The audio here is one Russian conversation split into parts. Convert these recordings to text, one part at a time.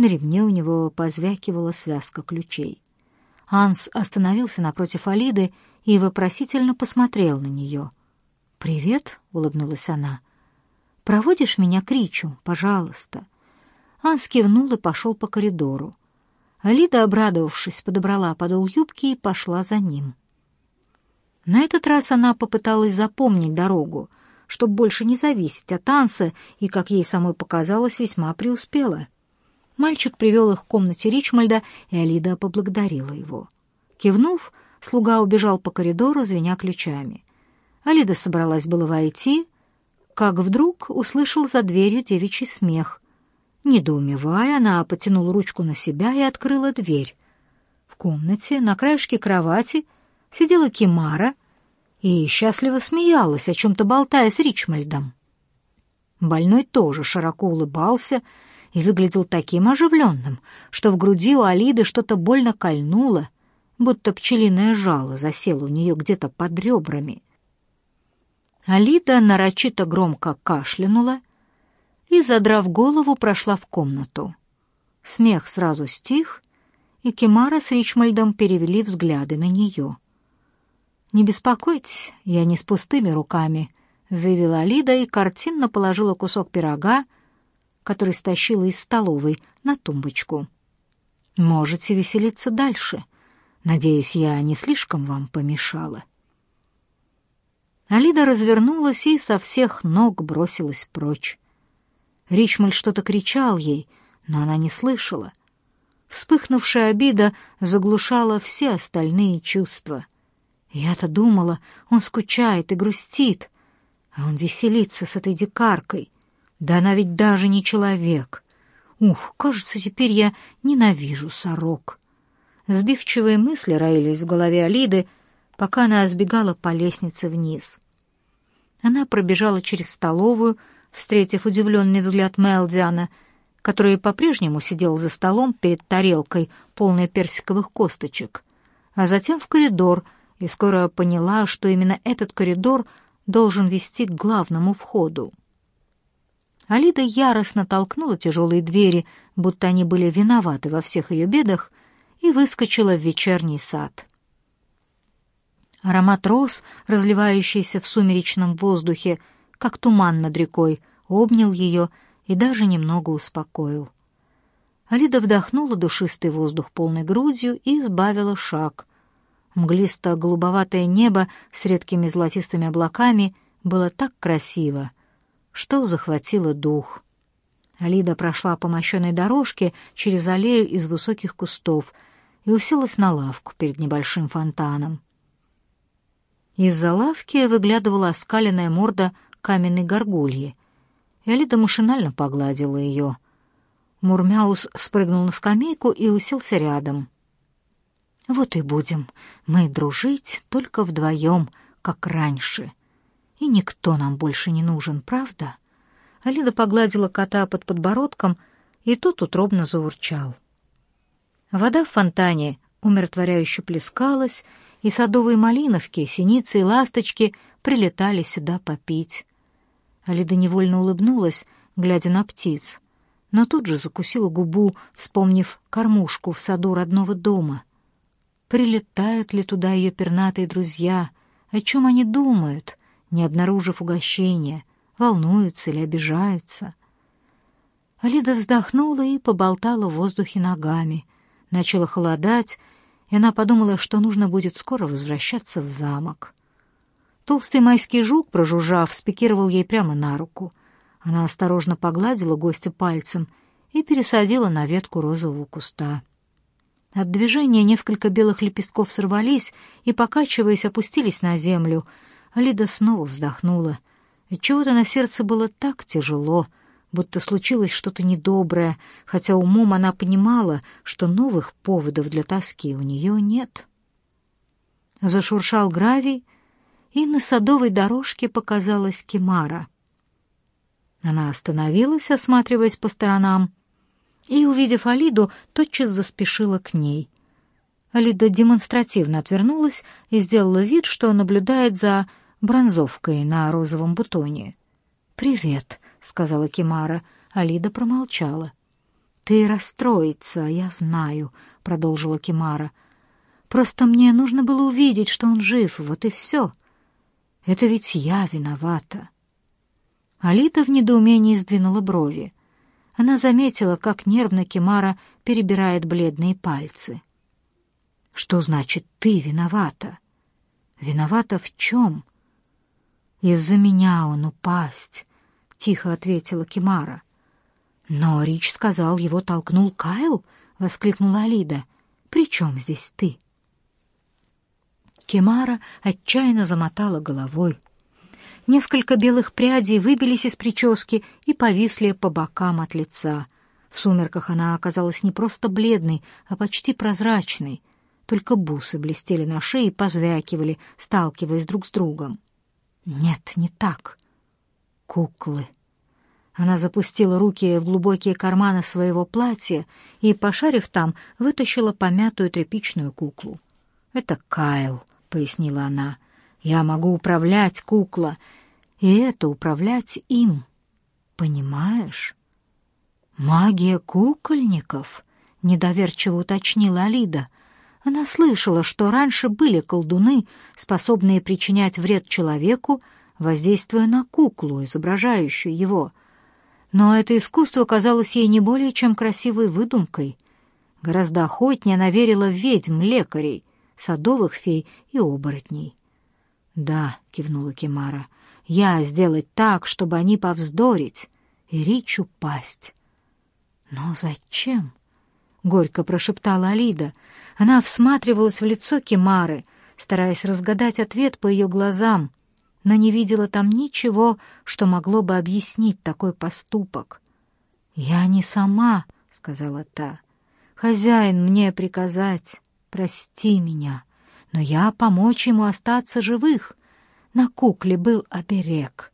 На ремне у него позвякивала связка ключей. Анс остановился напротив Алиды и вопросительно посмотрел на нее. «Привет», — улыбнулась она. «Проводишь меня к Ричу, пожалуйста». Анс кивнул и пошел по коридору. Алида, обрадовавшись, подобрала подол юбки и пошла за ним. На этот раз она попыталась запомнить дорогу, чтобы больше не зависеть от танца, и, как ей самой показалось, весьма преуспела. Мальчик привел их к комнате Ричмальда, и Алида поблагодарила его. Кивнув, слуга убежал по коридору, звеня ключами. Алида собралась было войти, как вдруг услышал за дверью девичий смех. Недоумевая, она потянула ручку на себя и открыла дверь. В комнате, на краешке кровати, сидела Кимара и счастливо смеялась, о чем-то болтая с Ричмальдом. Больной тоже широко улыбался и выглядел таким оживленным, что в груди у Алиды что-то больно кольнуло, будто пчелиное жало засело у нее где-то под ребрами. Алида нарочито громко кашлянула и, задрав голову, прошла в комнату. Смех сразу стих, и Кемара с Ричмальдом перевели взгляды на нее. «Не беспокойтесь, я не с пустыми руками», — заявила Алида и картинно положила кусок пирога, который стащила из столовой, на тумбочку. «Можете веселиться дальше. Надеюсь, я не слишком вам помешала». Алида развернулась и со всех ног бросилась прочь. Ричмольд что-то кричал ей, но она не слышала. Вспыхнувшая обида заглушала все остальные чувства. Я-то думала, он скучает и грустит, а он веселится с этой дикаркой. Да она ведь даже не человек. Ух, кажется, теперь я ненавижу сорок. Сбивчивые мысли роились в голове Алиды, пока она сбегала по лестнице вниз. Она пробежала через столовую, встретив удивленный взгляд Мелдиана, который по-прежнему сидел за столом перед тарелкой, полной персиковых косточек, а затем в коридор, и скоро поняла, что именно этот коридор должен вести к главному входу. Алида яростно толкнула тяжелые двери, будто они были виноваты во всех ее бедах, и выскочила в вечерний сад. Аромат роз, разливающийся в сумеречном воздухе, как туман над рекой, обнял ее и даже немного успокоил. Алида вдохнула душистый воздух полной грудью и сбавила шаг. Мглисто-голубоватое небо с редкими золотистыми облаками было так красиво, что захватило дух. Алида прошла по мощенной дорожке через аллею из высоких кустов и уселась на лавку перед небольшим фонтаном. Из-за лавки выглядывала оскаленная морда каменной горгульи. Элида машинально погладила ее. Мурмяус спрыгнул на скамейку и уселся рядом. «Вот и будем мы дружить только вдвоем, как раньше. И никто нам больше не нужен, правда?» Алида погладила кота под подбородком, и тот утробно заурчал. Вода в фонтане умиротворяюще плескалась, и садовые малиновки, синицы и ласточки прилетали сюда попить. Алида невольно улыбнулась, глядя на птиц, но тут же закусила губу, вспомнив кормушку в саду родного дома. Прилетают ли туда ее пернатые друзья? О чем они думают, не обнаружив угощения? Волнуются или обижаются? Алида вздохнула и поболтала в воздухе ногами. Начало холодать, и она подумала, что нужно будет скоро возвращаться в замок. Толстый майский жук, прожужжав, спикировал ей прямо на руку. Она осторожно погладила гостя пальцем и пересадила на ветку розового куста. От движения несколько белых лепестков сорвались и, покачиваясь, опустились на землю. Алида снова вздохнула. Чего-то на сердце было так тяжело — будто случилось что-то недоброе, хотя умом она понимала, что новых поводов для тоски у нее нет. Зашуршал гравий, и на садовой дорожке показалась Кимара. Она остановилась, осматриваясь по сторонам, и, увидев Алиду, тотчас заспешила к ней. Алида демонстративно отвернулась и сделала вид, что наблюдает за бронзовкой на розовом бутоне. «Привет», — сказала Кимара. Алида промолчала. «Ты расстроиться, я знаю», — продолжила Кимара. «Просто мне нужно было увидеть, что он жив, вот и все. Это ведь я виновата». Алита в недоумении сдвинула брови. Она заметила, как нервно Кимара перебирает бледные пальцы. «Что значит «ты виновата»?» «Виновата в чем?» «Из-за меня он упасть», — тихо ответила Кимара. «Но Рич сказал, его толкнул Кайл?» — воскликнула Алида. «При чем здесь ты?» Кимара отчаянно замотала головой. Несколько белых прядей выбились из прически и повисли по бокам от лица. В сумерках она оказалась не просто бледной, а почти прозрачной. Только бусы блестели на шее и позвякивали, сталкиваясь друг с другом. Нет, не так. Куклы. Она запустила руки в глубокие карманы своего платья и, пошарив там, вытащила помятую тряпичную куклу. «Это Кайл», — пояснила она. «Я могу управлять кукла, и это управлять им. Понимаешь?» «Магия кукольников?» — недоверчиво уточнила Алида. Она слышала, что раньше были колдуны, способные причинять вред человеку, воздействуя на куклу, изображающую его. Но это искусство казалось ей не более чем красивой выдумкой. Гораздо охотнее она верила в ведьм, лекарей, садовых фей и оборотней. «Да», — кивнула Кемара, — «я сделать так, чтобы они повздорить и Рич упасть». «Но зачем?» — горько прошептала Алида. Она всматривалась в лицо Кемары, стараясь разгадать ответ по ее глазам, но не видела там ничего, что могло бы объяснить такой поступок. «Я не сама», — сказала та. «Хозяин мне приказать, прости меня, но я помочь ему остаться живых. На кукле был оберег».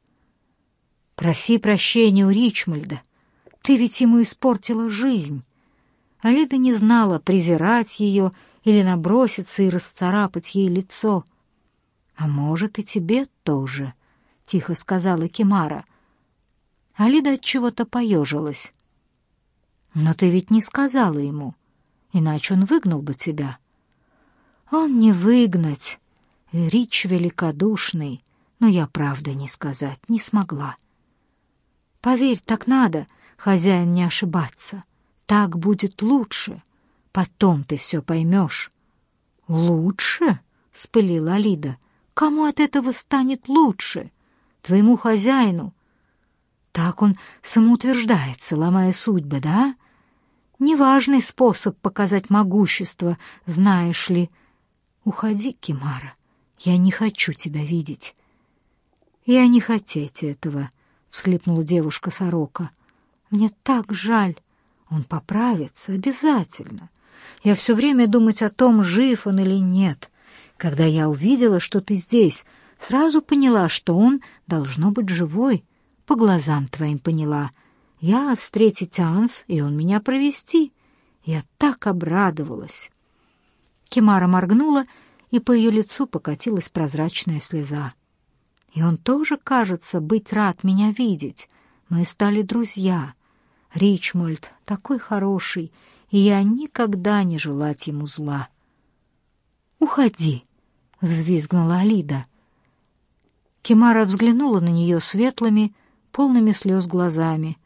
«Проси прощения у Ричмольда. Ты ведь ему испортила жизнь». Алида не знала, презирать ее или наброситься и расцарапать ей лицо — «А может, и тебе тоже», — тихо сказала Кимара. Алида от чего-то поежилась. «Но ты ведь не сказала ему, иначе он выгнал бы тебя». «Он не выгнать. Рич великодушный, но я правда не сказать не смогла». «Поверь, так надо, хозяин, не ошибаться. Так будет лучше. Потом ты все поймешь». «Лучше?» — спылила Алида. Кому от этого станет лучше? Твоему хозяину. Так он самоутверждается, ломая судьбы, да? Неважный способ показать могущество, знаешь ли. Уходи, Кимара, я не хочу тебя видеть. Я не хотеть этого, — всхлипнула девушка-сорока. Мне так жаль. Он поправится обязательно. Я все время думать о том, жив он или нет. Когда я увидела, что ты здесь, сразу поняла, что он должно быть живой. По глазам твоим поняла. Я встретить Анс, и он меня провести. Я так обрадовалась. Кимара моргнула, и по ее лицу покатилась прозрачная слеза. И он тоже, кажется, быть рад меня видеть. Мы стали друзья. Ричмольд такой хороший, и я никогда не желать ему зла. «Уходи!» — взвизгнула Алида. Кимара взглянула на нее светлыми, полными слез глазами.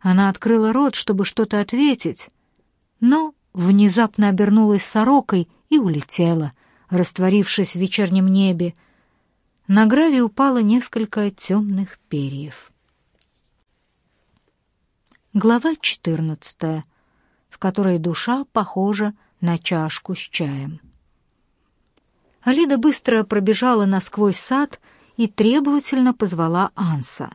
Она открыла рот, чтобы что-то ответить, но внезапно обернулась сорокой и улетела, растворившись в вечернем небе. На гравий упало несколько темных перьев. Глава четырнадцатая, в которой душа похожа на чашку с чаем. Алида быстро пробежала насквозь сад и требовательно позвала Анса.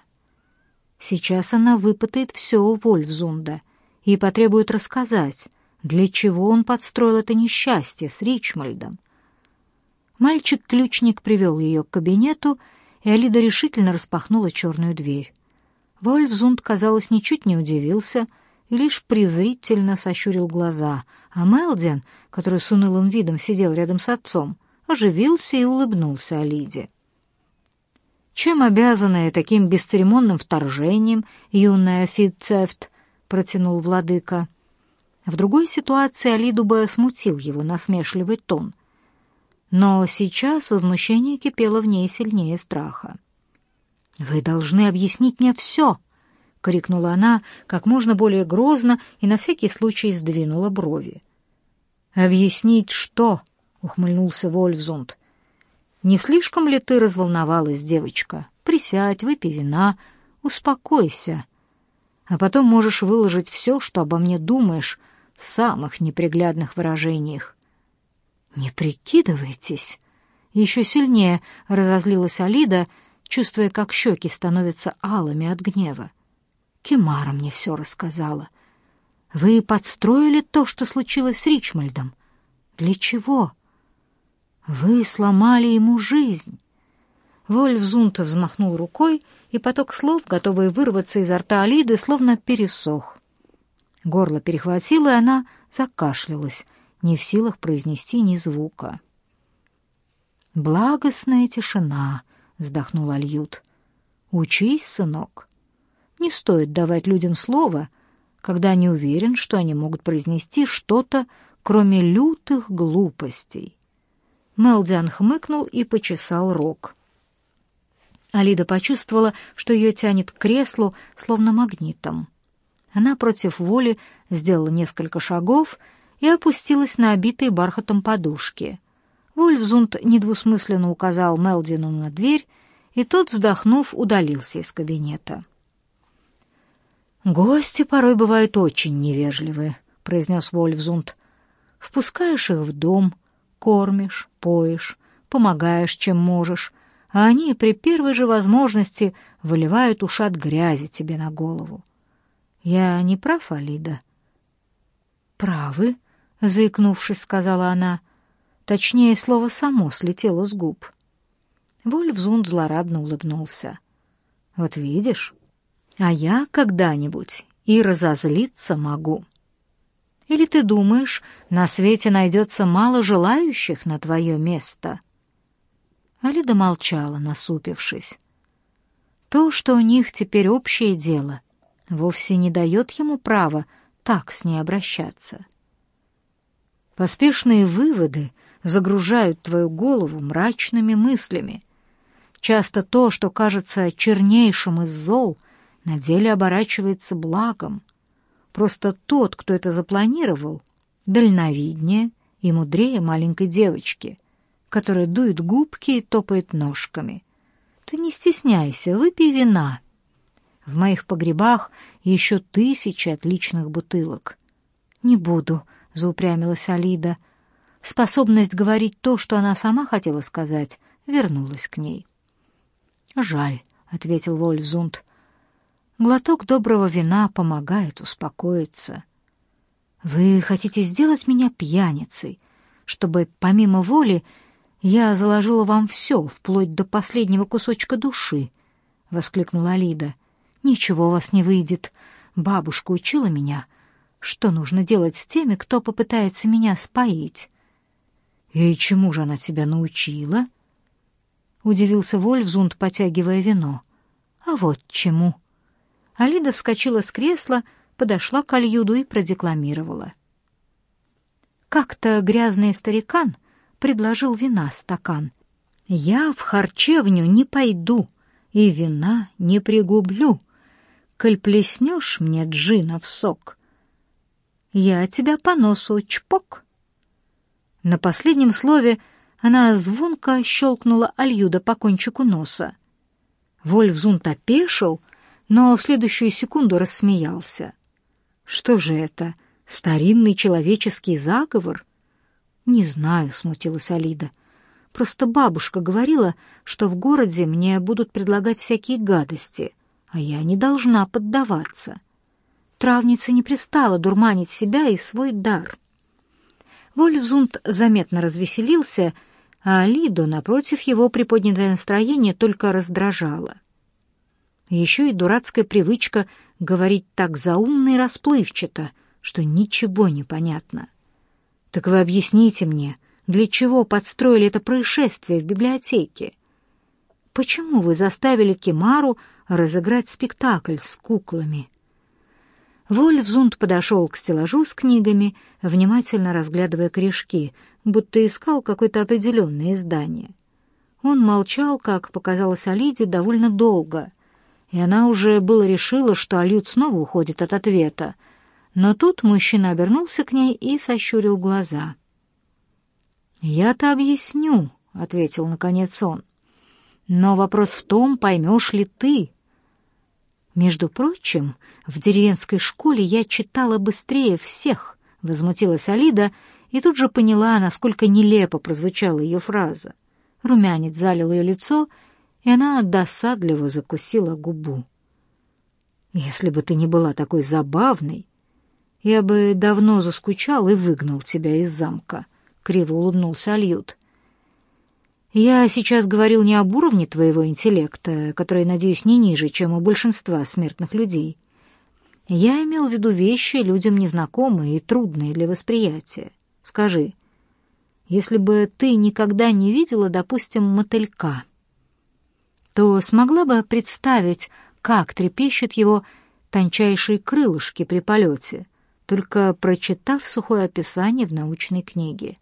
Сейчас она выпытает все у Вольфзунда и потребует рассказать, для чего он подстроил это несчастье с Ричмальдом. Мальчик-ключник привел ее к кабинету, и Алида решительно распахнула черную дверь. Вольфзунд, казалось, ничуть не удивился и лишь презрительно сощурил глаза, а Мелдин, который с унылым видом сидел рядом с отцом, оживился и улыбнулся Алиде. «Чем обязанная таким бесцеремонным вторжением, юная Фитцефт?» — протянул владыка — В другой ситуации Алиду бы смутил его насмешливый тон. Но сейчас возмущение кипело в ней сильнее страха. «Вы должны объяснить мне все!» — крикнула она как можно более грозно и на всякий случай сдвинула брови. «Объяснить что?» — ухмыльнулся Вольфзунд. «Не слишком ли ты разволновалась, девочка? Присядь, выпей вина, успокойся. А потом можешь выложить все, что обо мне думаешь, в самых неприглядных выражениях. «Не прикидывайтесь!» Еще сильнее разозлилась Алида, чувствуя, как щеки становятся алыми от гнева. Кемара мне все рассказала. Вы подстроили то, что случилось с Ричмольдом. Для чего? Вы сломали ему жизнь. Вольфзунт взмахнул рукой, и поток слов, готовый вырваться изо рта Алиды, словно пересох. Горло перехватило, и она закашлялась, не в силах произнести ни звука. «Благостная тишина», — вздохнул Альют. «Учись, сынок. Не стоит давать людям слово, когда не уверен, что они могут произнести что-то, кроме лютых глупостей». Мелдиан хмыкнул и почесал рог. Алида почувствовала, что ее тянет к креслу, словно магнитом. Она против воли сделала несколько шагов и опустилась на обитые бархатом подушки. Вольфзунд недвусмысленно указал Мелдину на дверь, и тот, вздохнув, удалился из кабинета. «Гости порой бывают очень невежливы», — произнес Вольфзунд. «Впускаешь их в дом, кормишь, поешь, помогаешь, чем можешь, а они при первой же возможности выливают ушат грязи тебе на голову. Я не прав, Алида? Правы, заикнувшись, сказала она. Точнее, слово само слетело с губ. Вольфзунд злорадно улыбнулся. Вот видишь, а я когда-нибудь и разозлиться могу. Или ты думаешь, на свете найдется мало желающих на твое место?» Алида молчала, насупившись. То, что у них теперь общее дело, вовсе не дает ему права так с ней обращаться. Поспешные выводы загружают твою голову мрачными мыслями. Часто то, что кажется чернейшим из зол, на деле оборачивается благом. Просто тот, кто это запланировал, дальновиднее и мудрее маленькой девочки — которая дует губки и топает ножками. Ты не стесняйся, выпей вина. В моих погребах еще тысячи отличных бутылок. Не буду, заупрямилась Алида. Способность говорить то, что она сама хотела сказать, вернулась к ней. Жаль, ответил Вольфзунд. Глоток доброго вина помогает успокоиться. Вы хотите сделать меня пьяницей, чтобы помимо воли «Я заложила вам все, вплоть до последнего кусочка души», — воскликнула Алида. «Ничего у вас не выйдет. Бабушка учила меня, что нужно делать с теми, кто попытается меня споить». «И чему же она тебя научила?» — удивился Вольфзунд, потягивая вино. «А вот чему». Алида вскочила с кресла, подошла к Альюду и продекламировала. Как-то грязный старикан — предложил вина стакан. «Я в харчевню не пойду и вина не пригублю, коль плеснешь мне джина в сок. Я тебя по носу чпок». На последнем слове она звонко щелкнула Альюда по кончику носа. Вольфзунт опешил, но в следующую секунду рассмеялся. «Что же это, старинный человеческий заговор?» «Не знаю», — смутилась Алида. «Просто бабушка говорила, что в городе мне будут предлагать всякие гадости, а я не должна поддаваться. Травница не пристала дурманить себя и свой дар». Вольфзунд заметно развеселился, а Алиду, напротив, его приподнятое настроение только раздражало. Еще и дурацкая привычка говорить так заумно и расплывчато, что ничего не понятно. Так вы объясните мне, для чего подстроили это происшествие в библиотеке? Почему вы заставили Кимару разыграть спектакль с куклами? Вольфзунд подошел к стеллажу с книгами, внимательно разглядывая корешки, будто искал какое-то определенное издание. Он молчал, как показалось Алиде, довольно долго, и она уже было решила, что Алют снова уходит от ответа. Но тут мужчина обернулся к ней и сощурил глаза. «Я-то объясню», — ответил наконец он. «Но вопрос в том, поймешь ли ты». «Между прочим, в деревенской школе я читала быстрее всех», — возмутилась Алида, и тут же поняла, насколько нелепо прозвучала ее фраза. Румянец залил ее лицо, и она досадливо закусила губу. «Если бы ты не была такой забавной, я бы давно заскучал и выгнал тебя из замка», — криво улыбнулся Альют. «Я сейчас говорил не об уровне твоего интеллекта, который, надеюсь, не ниже, чем у большинства смертных людей. Я имел в виду вещи людям незнакомые и трудные для восприятия. Скажи, если бы ты никогда не видела, допустим, мотылька, то смогла бы представить, как трепещут его тончайшие крылышки при полете, только прочитав сухое описание в научной книге.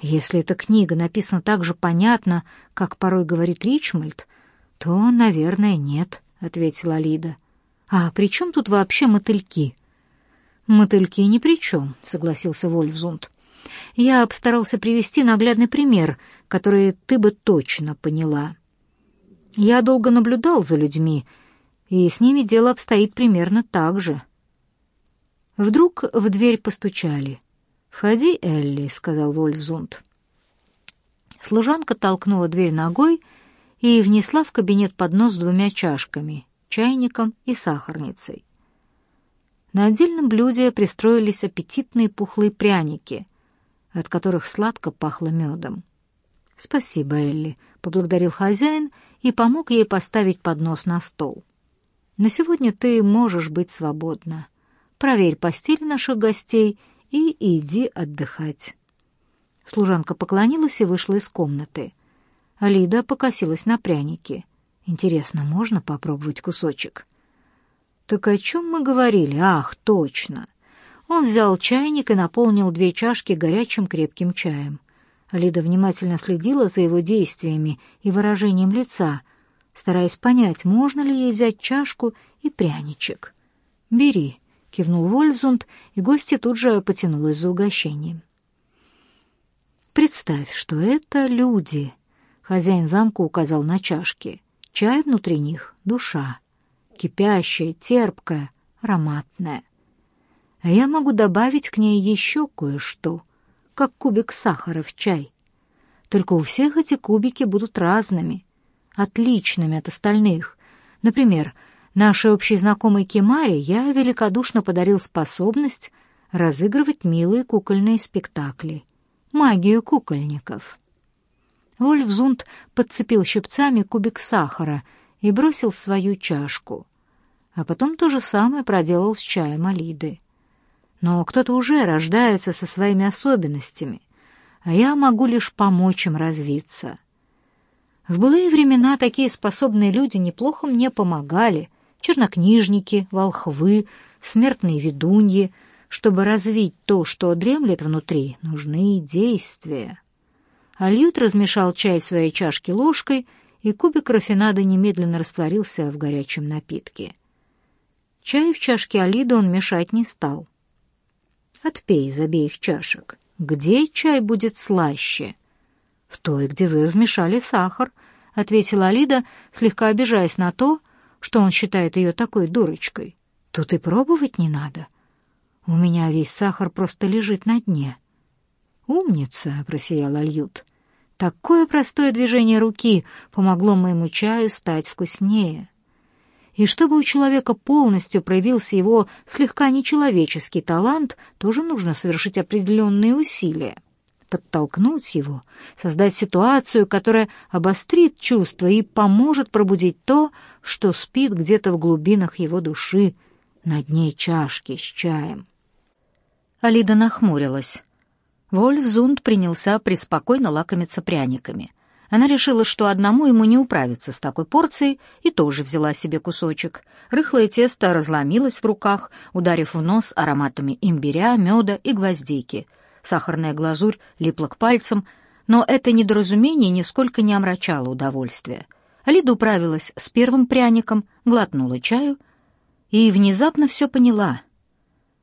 Если эта книга написана так же понятно, как порой говорит Ричмольд, то, наверное, нет, — ответила Лида. А при чем тут вообще мотыльки? Мотыльки ни при чем, — согласился Вольфзунд. Я постарался привести наглядный пример, который ты бы точно поняла. Я долго наблюдал за людьми, и с ними дело обстоит примерно так же. Вдруг в дверь постучали. «Входи, Элли», — сказал Вольфзунд. Служанка толкнула дверь ногой и внесла в кабинет поднос с двумя чашками, чайником и сахарницей. На отдельном блюде пристроились аппетитные пухлые пряники, от которых сладко пахло медом. «Спасибо, Элли», — поблагодарил хозяин и помог ей поставить поднос на стол. «На сегодня ты можешь быть свободна. Проверь постель наших гостей и иди отдыхать». Служанка поклонилась и вышла из комнаты. Алида покосилась на пряники. «Интересно, можно попробовать кусочек?» «Так о чем мы говорили? Ах, точно!» Он взял чайник и наполнил две чашки горячим крепким чаем. Лида внимательно следила за его действиями и выражением лица, стараясь понять, можно ли ей взять чашку и пряничек. «Бери», — кивнул Вольфзунд, и гостья тут же потянулась за угощением. «Представь, что это люди», — хозяин замка указал на чашки. «Чай внутри них — душа, кипящая, терпкая, ароматная. А я могу добавить к ней еще кое-что, как кубик сахара в чай. Только у всех эти кубики будут разными, отличными от остальных. Например, нашей общей знакомой Кемаре я великодушно подарил способность разыгрывать милые кукольные спектакли, магию кукольников. Вольфзунд подцепил щипцами кубик сахара и бросил свою чашку, а потом то же самое проделал с чаем Алиды но кто-то уже рождается со своими особенностями, а я могу лишь помочь им развиться. В былые времена такие способные люди неплохо мне помогали, чернокнижники, волхвы, смертные ведуньи. Чтобы развить то, что дремлет внутри, нужны действия. Альют размешал чай в своей чашке ложкой, и кубик рафинада немедленно растворился в горячем напитке. Чай в чашке Алиды он мешать не стал — Отпей из обеих чашек. Где чай будет слаще? В той, где вы размешали сахар, ответила Алида, слегка обижаясь на то, что он считает ее такой дурочкой. Тут и пробовать не надо. У меня весь сахар просто лежит на дне. Умница, просиял Альют. Такое простое движение руки помогло моему чаю стать вкуснее и чтобы у человека полностью проявился его слегка нечеловеческий талант, тоже нужно совершить определенные усилия. Подтолкнуть его, создать ситуацию, которая обострит чувства и поможет пробудить то, что спит где-то в глубинах его души, на дне чашки с чаем. Алида нахмурилась. Вольфзунд принялся преспокойно лакомиться пряниками. Она решила, что одному ему не управиться с такой порцией, и тоже взяла себе кусочек. Рыхлое тесто разломилось в руках, ударив в нос ароматами имбиря, меда и гвоздики. Сахарная глазурь липла к пальцам, но это недоразумение нисколько не омрачало удовольствие. Лида управилась с первым пряником, глотнула чаю и внезапно все поняла.